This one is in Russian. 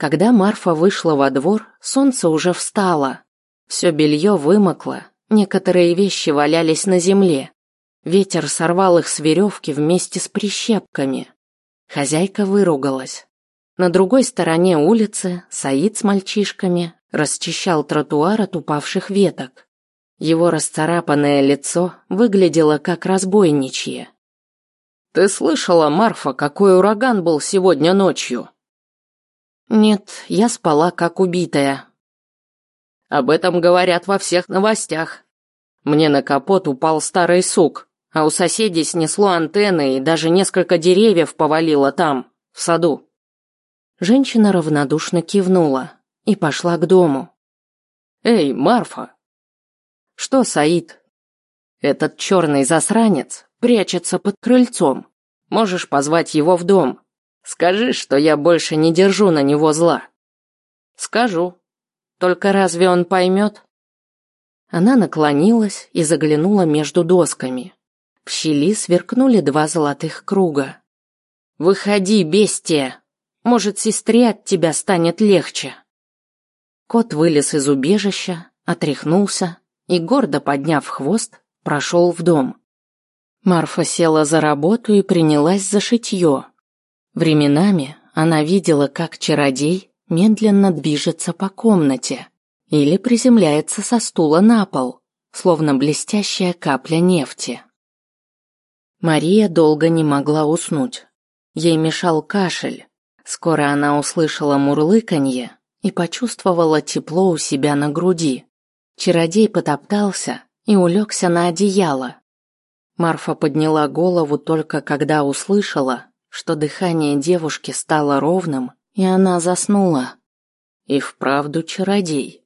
Когда Марфа вышла во двор, солнце уже встало. Все белье вымокло, некоторые вещи валялись на земле. Ветер сорвал их с веревки вместе с прищепками. Хозяйка выругалась. На другой стороне улицы Саид с мальчишками расчищал тротуар от упавших веток. Его расцарапанное лицо выглядело как разбойничье. «Ты слышала, Марфа, какой ураган был сегодня ночью?» «Нет, я спала как убитая». «Об этом говорят во всех новостях. Мне на капот упал старый сук, а у соседей снесло антенны и даже несколько деревьев повалило там, в саду». Женщина равнодушно кивнула и пошла к дому. «Эй, Марфа!» «Что, Саид?» «Этот черный засранец прячется под крыльцом. Можешь позвать его в дом. Скажи, что я больше не держу на него зла». «Скажу. Только разве он поймет?» Она наклонилась и заглянула между досками. В щели сверкнули два золотых круга. «Выходи, бестия! Может, сестре от тебя станет легче!» Кот вылез из убежища, отряхнулся и, гордо подняв хвост, прошел в дом. Марфа села за работу и принялась за шитье. Временами она видела, как чародей медленно движется по комнате или приземляется со стула на пол, словно блестящая капля нефти. Мария долго не могла уснуть. Ей мешал кашель. Скоро она услышала мурлыканье и почувствовала тепло у себя на груди. Чародей потоптался и улегся на одеяло. Марфа подняла голову только когда услышала, что дыхание девушки стало ровным, и она заснула. И вправду чародей.